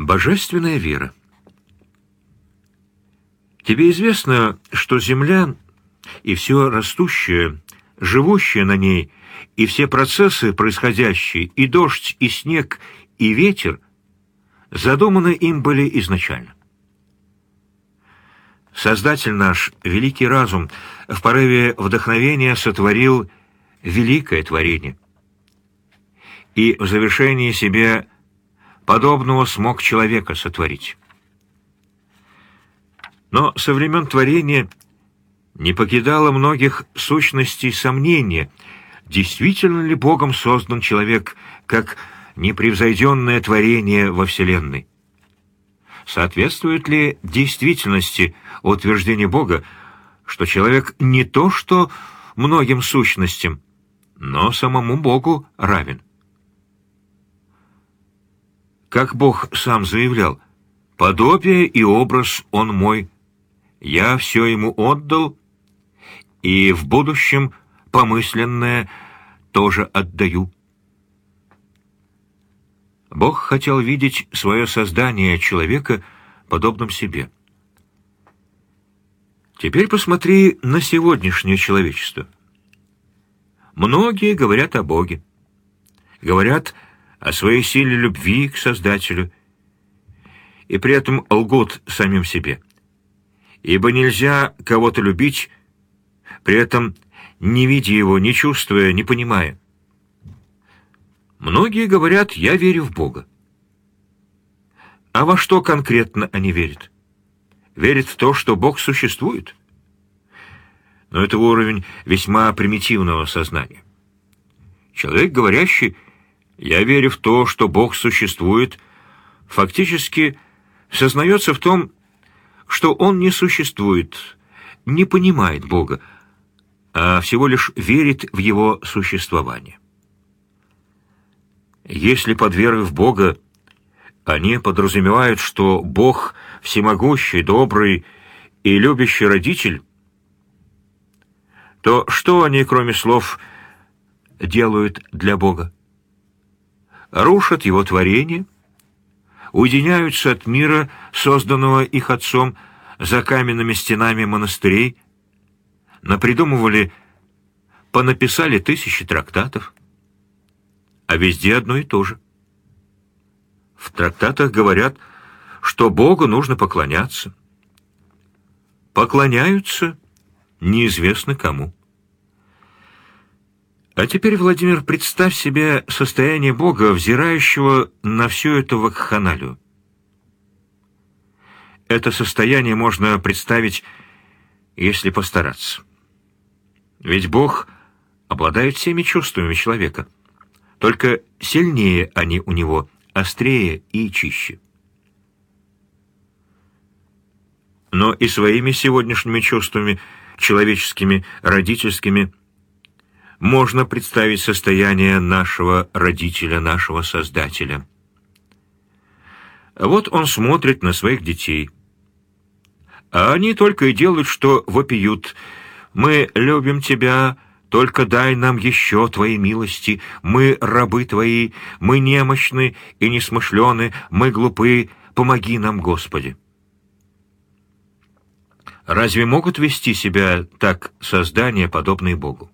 Божественная вера. Тебе известно, что Земля и все растущее, живущее на ней, и все процессы происходящие, и дождь, и снег, и ветер, задуманы им были изначально. Создатель наш, великий разум, в порыве вдохновения сотворил великое творение. И в завершении себе подобного смог человека сотворить. Но со времен творения не покидало многих сущностей сомнения, действительно ли Богом создан человек как непревзойденное творение во Вселенной. Соответствует ли действительности утверждение Бога, что человек не то что многим сущностям, но самому Богу равен? Как Бог сам заявлял, «Подобие и образ Он мой, я все Ему отдал, и в будущем помысленное тоже отдаю». Бог хотел видеть свое создание человека подобным себе. Теперь посмотри на сегодняшнее человечество. Многие говорят о Боге. Говорят о своей силе любви к Создателю, и при этом лгут самим себе. Ибо нельзя кого-то любить, при этом не видя его, не чувствуя, не понимая. Многие говорят «я верю в Бога». А во что конкретно они верят? Верят в то, что Бог существует? Но это уровень весьма примитивного сознания. Человек, говорящий я верю в то, что Бог существует, фактически сознается в том, что Он не существует, не понимает Бога, а всего лишь верит в Его существование. Если под верой в Бога они подразумевают, что Бог всемогущий, добрый и любящий родитель, то что они, кроме слов, делают для Бога? Рушат его творение, уединяются от мира, созданного их отцом, за каменными стенами монастырей, напридумывали, понаписали тысячи трактатов, а везде одно и то же. В трактатах говорят, что Богу нужно поклоняться. Поклоняются неизвестно кому. А теперь, Владимир, представь себе состояние Бога, взирающего на всю эту вакханалию. Это состояние можно представить, если постараться. Ведь Бог обладает всеми чувствами человека, только сильнее они у него, острее и чище. Но и своими сегодняшними чувствами, человеческими, родительскими, можно представить состояние нашего родителя, нашего Создателя. Вот он смотрит на своих детей. А они только и делают, что вопиют. «Мы любим тебя, только дай нам еще твои милости. Мы рабы твои, мы немощны и несмышлены, мы глупы, помоги нам, Господи». Разве могут вести себя так создания, подобные Богу?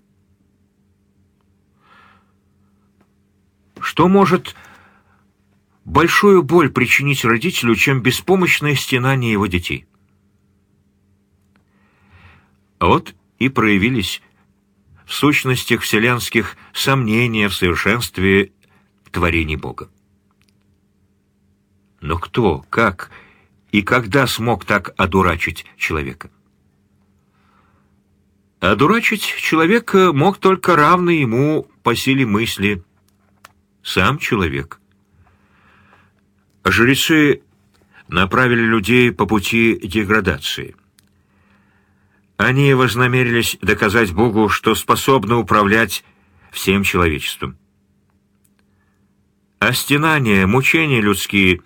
Что может большую боль причинить родителю, чем беспомощное стенание его детей? Вот и проявились в сущностях вселенских сомнения в совершенстве творений Бога. Но кто, как и когда смог так одурачить человека? Одурачить человека мог только равный ему по силе мысли – сам человек. Жрецы направили людей по пути деградации. Они вознамерились доказать Богу, что способны управлять всем человечеством. А стенания, мучения людские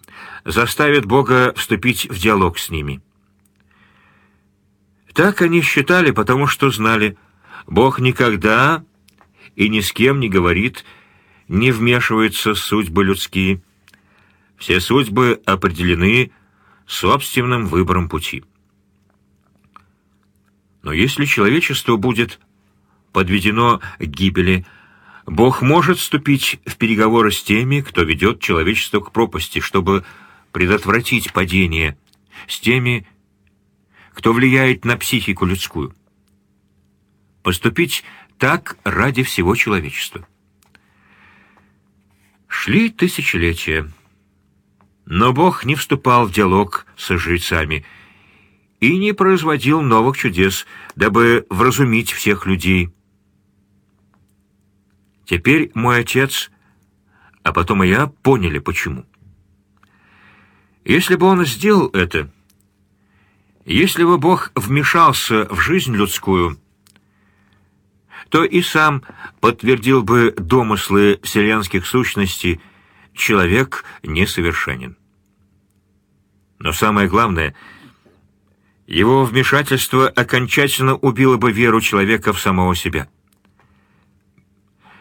заставят Бога вступить в диалог с ними. Так они считали, потому что знали, Бог никогда и ни с кем не говорит, не вмешиваются судьбы людские. Все судьбы определены собственным выбором пути. Но если человечество будет подведено к гибели, Бог может вступить в переговоры с теми, кто ведет человечество к пропасти, чтобы предотвратить падение, с теми, кто влияет на психику людскую. Поступить так ради всего человечества. Шли тысячелетия, но Бог не вступал в диалог со жрецами и не производил новых чудес, дабы вразумить всех людей. Теперь мой отец, а потом и я поняли, почему. Если бы он сделал это, если бы Бог вмешался в жизнь людскую, то и сам подтвердил бы домыслы вселенских сущностей «человек несовершенен». Но самое главное, его вмешательство окончательно убило бы веру человека в самого себя.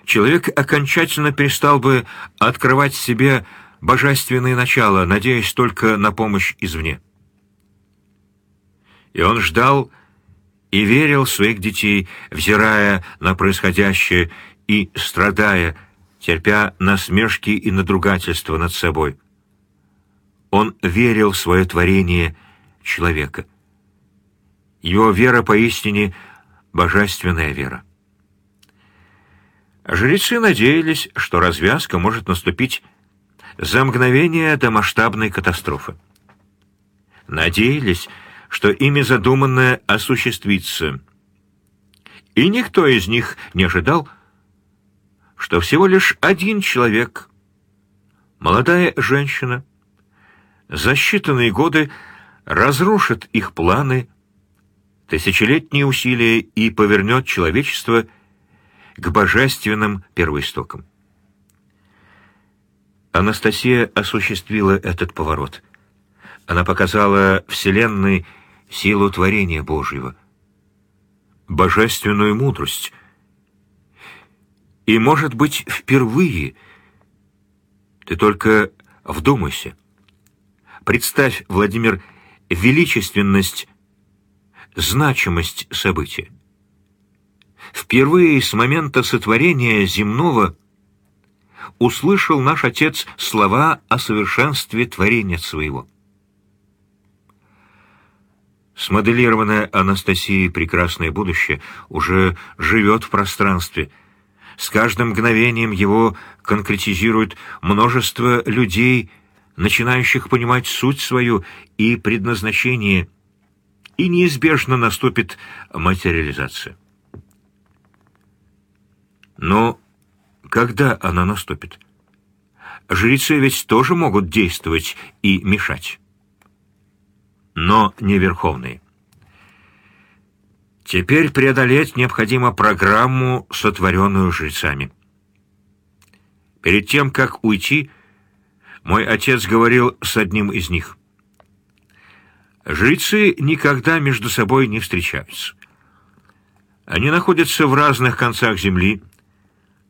Человек окончательно перестал бы открывать себе божественное начало, надеясь только на помощь извне. И он ждал и верил в своих детей, взирая на происходящее и страдая, терпя насмешки и надругательства над собой. Он верил в свое творение человека. Его вера поистине божественная вера. Жрецы надеялись, что развязка может наступить за мгновение до масштабной катастрофы. Надеялись, что ими задуманное осуществится. И никто из них не ожидал, что всего лишь один человек, молодая женщина, за считанные годы разрушит их планы, тысячелетние усилия и повернет человечество к божественным первоистокам. Анастасия осуществила этот поворот. Она показала Вселенной силу творения Божьего, божественную мудрость. И, может быть, впервые ты только вдумайся. Представь, Владимир, величественность, значимость события. Впервые с момента сотворения земного услышал наш Отец слова о совершенстве творения своего. Смоделированное Анастасией прекрасное будущее уже живет в пространстве. С каждым мгновением его конкретизирует множество людей, начинающих понимать суть свою и предназначение, и неизбежно наступит материализация. Но когда она наступит? Жрецы ведь тоже могут действовать и мешать но не верховный. Теперь преодолеть необходимо программу, сотворенную жрецами. Перед тем, как уйти, мой отец говорил с одним из них. Жрецы никогда между собой не встречаются. Они находятся в разных концах земли,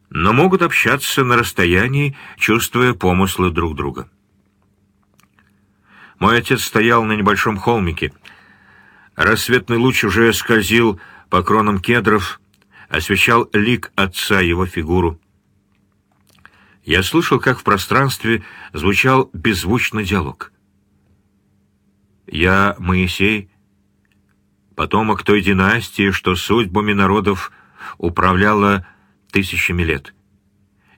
но могут общаться на расстоянии, чувствуя помыслы друг друга. Мой отец стоял на небольшом холмике. Рассветный луч уже скользил по кронам кедров, освещал лик отца, его фигуру. Я слышал, как в пространстве звучал беззвучный диалог. «Я Моисей, потомок той династии, что судьбами народов управляла тысячами лет.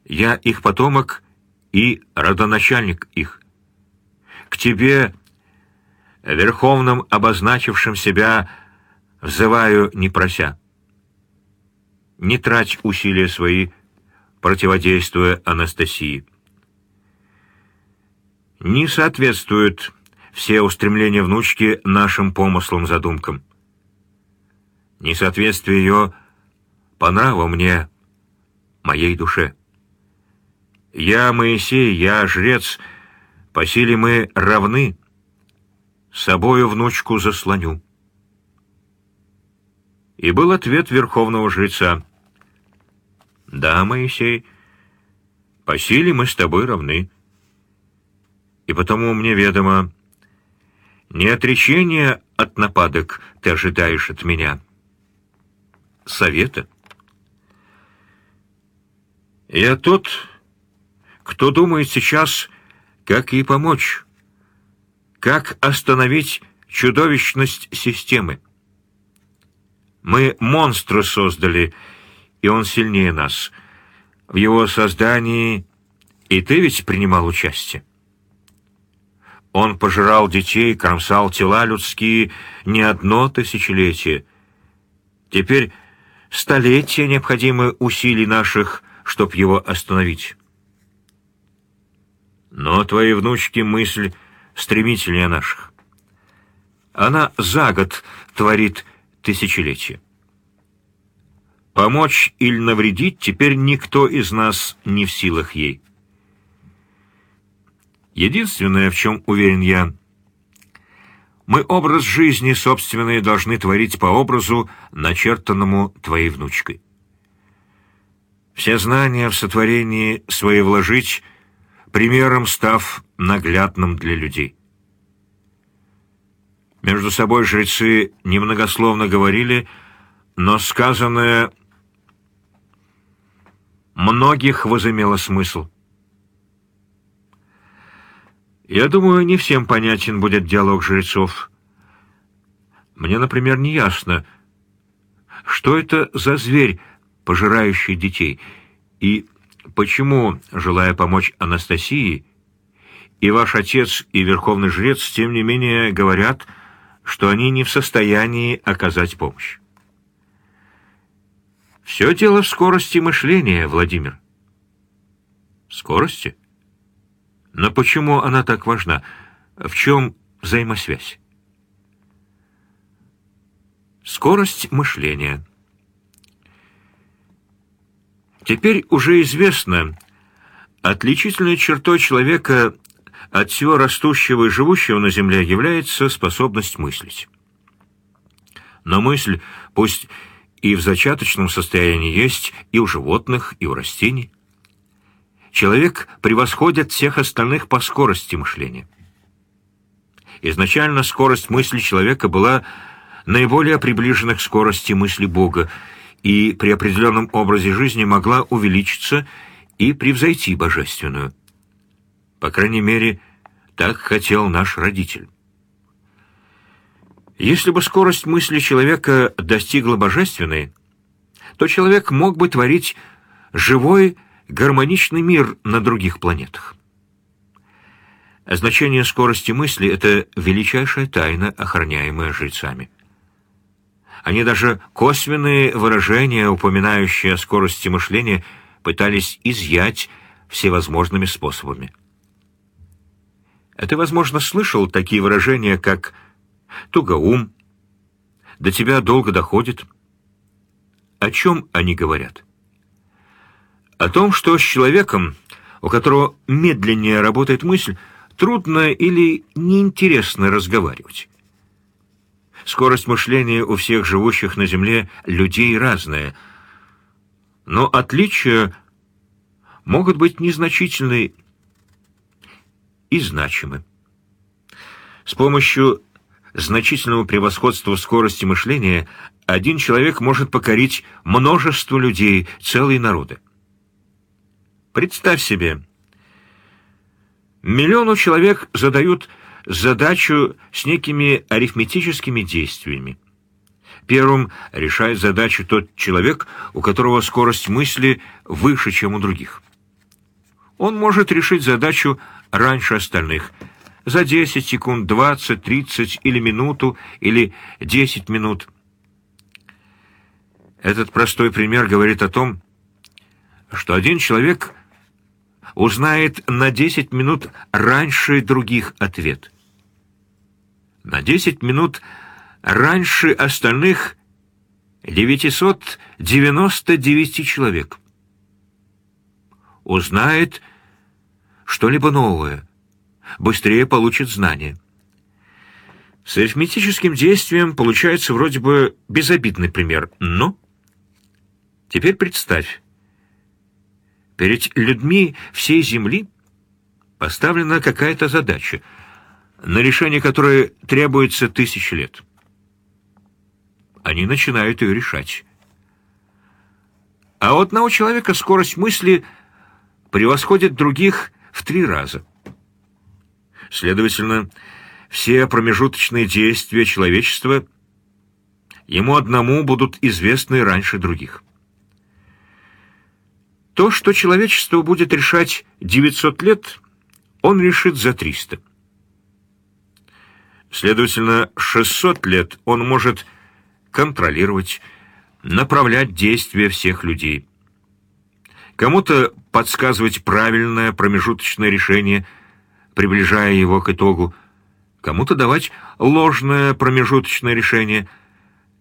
Я их потомок и родоначальник их к тебе, верховным обозначившим себя, взываю, не прося. Не трать усилия свои, противодействуя Анастасии. Не соответствуют все устремления внучки нашим помыслам, задумкам. Несоответствие ее по нраву мне, моей душе. Я Моисей, я жрец — по силе мы равны, собою внучку заслоню. И был ответ верховного жреца. Да, Моисей, по силе мы с тобой равны. и потому мне ведомо, не отречение от нападок ты ожидаешь от меня. Совета. Я тот, кто думает сейчас, как ей помочь, как остановить чудовищность системы. Мы монстра создали, и он сильнее нас. В его создании и ты ведь принимал участие. Он пожирал детей, кромсал тела людские не одно тысячелетие. Теперь столетия необходимы усилий наших, чтоб его остановить. Но твои внучки мысль стремительнее наших. Она за год творит тысячелетие. Помочь или навредить теперь никто из нас не в силах ей. Единственное, в чем уверен я, мы образ жизни собственный должны творить по образу, начертанному твоей внучкой. Все знания в сотворении свои вложить, примером став наглядным для людей. Между собой жрецы немногословно говорили, но сказанное многих возымело смысл. Я думаю, не всем понятен будет диалог жрецов. Мне, например, не ясно, что это за зверь, пожирающий детей, и почему, желая помочь Анастасии, и ваш отец, и верховный жрец, тем не менее, говорят, что они не в состоянии оказать помощь. Все дело в скорости мышления, Владимир. Скорости? Но почему она так важна? В чем взаимосвязь? Скорость мышления. Теперь уже известно, отличительной чертой человека от всего растущего и живущего на Земле является способность мыслить. Но мысль, пусть и в зачаточном состоянии есть и у животных, и у растений, человек превосходит всех остальных по скорости мышления. Изначально скорость мысли человека была наиболее приближена к скорости мысли Бога, и при определенном образе жизни могла увеличиться и превзойти божественную. По крайней мере, так хотел наш родитель. Если бы скорость мысли человека достигла божественной, то человек мог бы творить живой, гармоничный мир на других планетах. Значение скорости мысли — это величайшая тайна, охраняемая жрецами. Они даже косвенные выражения, упоминающие о скорости мышления, пытались изъять всевозможными способами. А ты, возможно, слышал такие выражения, как «тугоум», «до тебя долго доходит». О чем они говорят? О том, что с человеком, у которого медленнее работает мысль, трудно или неинтересно разговаривать. Скорость мышления у всех живущих на Земле людей разная, но отличия могут быть незначительны и значимы. С помощью значительного превосходства скорости мышления один человек может покорить множество людей, целые народы. Представь себе, миллиону человек задают задачу с некими арифметическими действиями. Первым решает задачу тот человек, у которого скорость мысли выше, чем у других. Он может решить задачу раньше остальных, за 10 секунд, 20, 30 или минуту, или 10 минут. Этот простой пример говорит о том, что один человек узнает на 10 минут раньше других ответ. На 10 минут раньше остальных 999 человек. Узнает что-либо новое, быстрее получит знания. С арифметическим действием получается вроде бы безобидный пример, но... Теперь представь, Перед людьми всей земли поставлена какая-то задача, на решение которой требуется тысячи лет. Они начинают ее решать. А у одного человека скорость мысли превосходит других в три раза. Следовательно, все промежуточные действия человечества ему одному будут известны раньше других. То, что человечество будет решать 900 лет, он решит за 300. Следовательно, 600 лет он может контролировать, направлять действия всех людей. Кому-то подсказывать правильное промежуточное решение, приближая его к итогу, кому-то давать ложное промежуточное решение,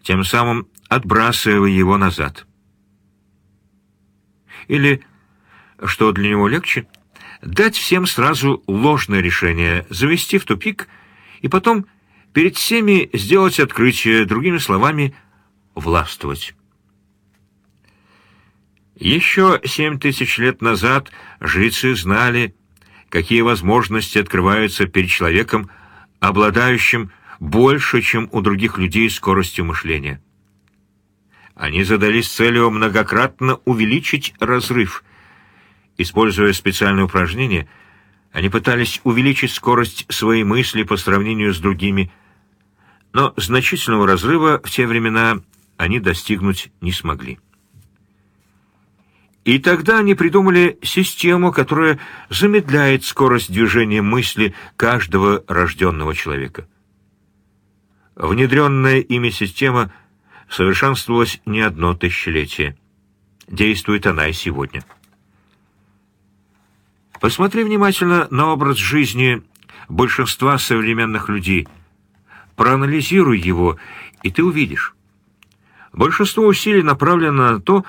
тем самым отбрасывая его назад. Или, что для него легче, дать всем сразу ложное решение, завести в тупик и потом перед всеми сделать открытие, другими словами, властвовать. Еще семь тысяч лет назад жрецы знали, какие возможности открываются перед человеком, обладающим больше, чем у других людей скоростью мышления. Они задались целью многократно увеличить разрыв. Используя специальные упражнения, они пытались увеличить скорость своей мысли по сравнению с другими, но значительного разрыва в те времена они достигнуть не смогли. И тогда они придумали систему, которая замедляет скорость движения мысли каждого рожденного человека. Внедренная ими система совершенствовалась не одно тысячелетие. Действует она и сегодня. Посмотри внимательно на образ жизни большинства современных людей. Проанализируй его, и ты увидишь. Большинство усилий направлено на то,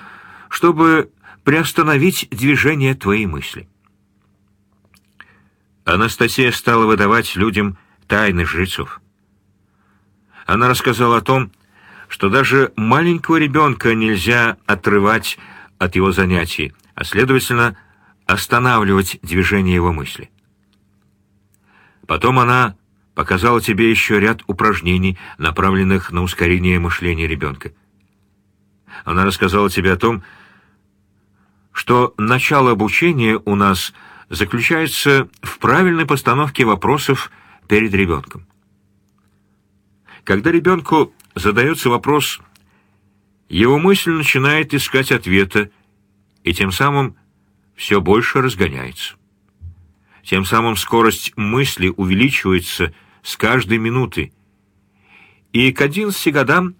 чтобы приостановить движение твоей мысли. Анастасия стала выдавать людям тайны жрецов. Она рассказала о том, что даже маленького ребенка нельзя отрывать от его занятий, а, следовательно, останавливать движение его мысли. Потом она показала тебе еще ряд упражнений, направленных на ускорение мышления ребенка. Она рассказала тебе о том, что начало обучения у нас заключается в правильной постановке вопросов перед ребенком. Когда ребенку задается вопрос, его мысль начинает искать ответа, и тем самым все больше разгоняется. Тем самым скорость мысли увеличивается с каждой минуты, и к 11 годам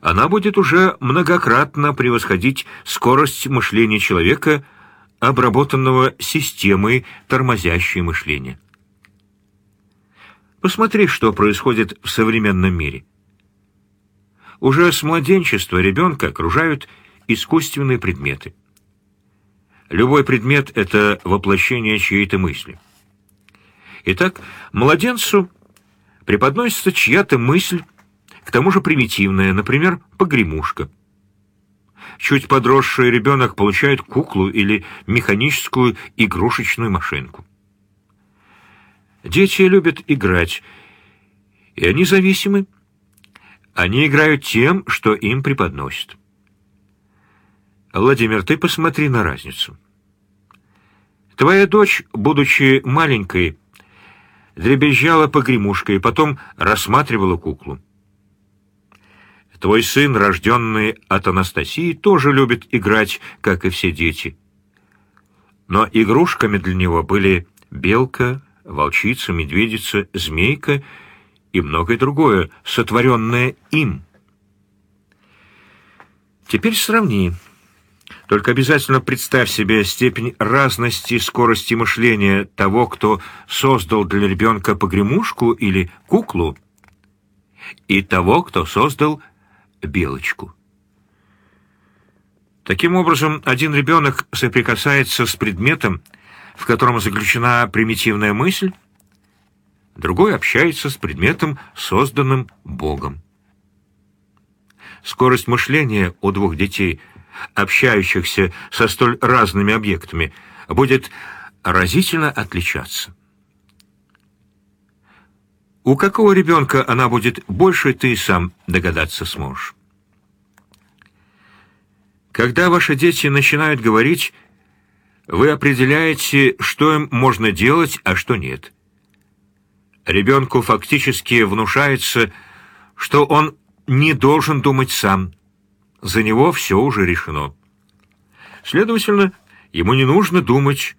она будет уже многократно превосходить скорость мышления человека, обработанного системой, тормозящей мышление. Посмотри, что происходит в современном мире. Уже с младенчества ребенка окружают искусственные предметы. Любой предмет — это воплощение чьей-то мысли. Итак, младенцу преподносится чья-то мысль, к тому же примитивная, например, погремушка. Чуть подросший ребенок получает куклу или механическую игрушечную машинку. Дети любят играть, и они зависимы. Они играют тем, что им преподносят. Владимир, ты посмотри на разницу. Твоя дочь, будучи маленькой, дребезжала погремушкой, потом рассматривала куклу. Твой сын, рожденный от Анастасии, тоже любит играть, как и все дети. Но игрушками для него были белка, волчица, медведица, змейка и многое другое, сотворенное им. Теперь сравни. Только обязательно представь себе степень разности скорости мышления того, кто создал для ребенка погремушку или куклу, и того, кто создал белочку. Таким образом, один ребенок соприкасается с предметом, в котором заключена примитивная мысль, другой общается с предметом, созданным Богом. Скорость мышления у двух детей, общающихся со столь разными объектами, будет разительно отличаться. У какого ребенка она будет больше, ты сам догадаться сможешь. Когда ваши дети начинают говорить, вы определяете, что им можно делать, а что нет. Ребенку фактически внушается, что он не должен думать сам. За него все уже решено. Следовательно, ему не нужно думать,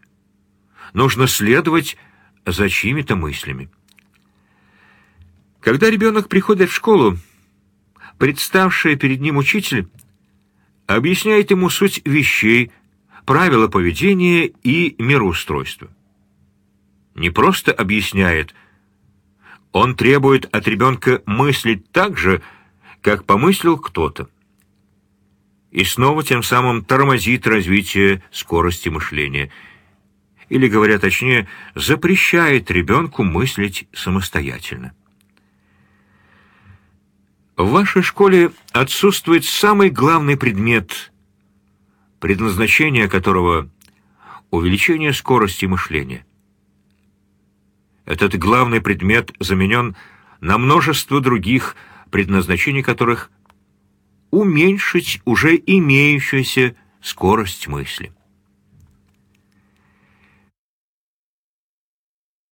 нужно следовать за чьими-то мыслями. Когда ребенок приходит в школу, представший перед ним учитель объясняет ему суть вещей, правила поведения и мироустройства. Не просто объясняет, он требует от ребенка мыслить так же, как помыслил кто-то. И снова тем самым тормозит развитие скорости мышления. Или, говоря точнее, запрещает ребенку мыслить самостоятельно. В вашей школе отсутствует самый главный предмет, предназначение которого — увеличение скорости мышления. Этот главный предмет заменен на множество других, предназначений которых — уменьшить уже имеющуюся скорость мысли.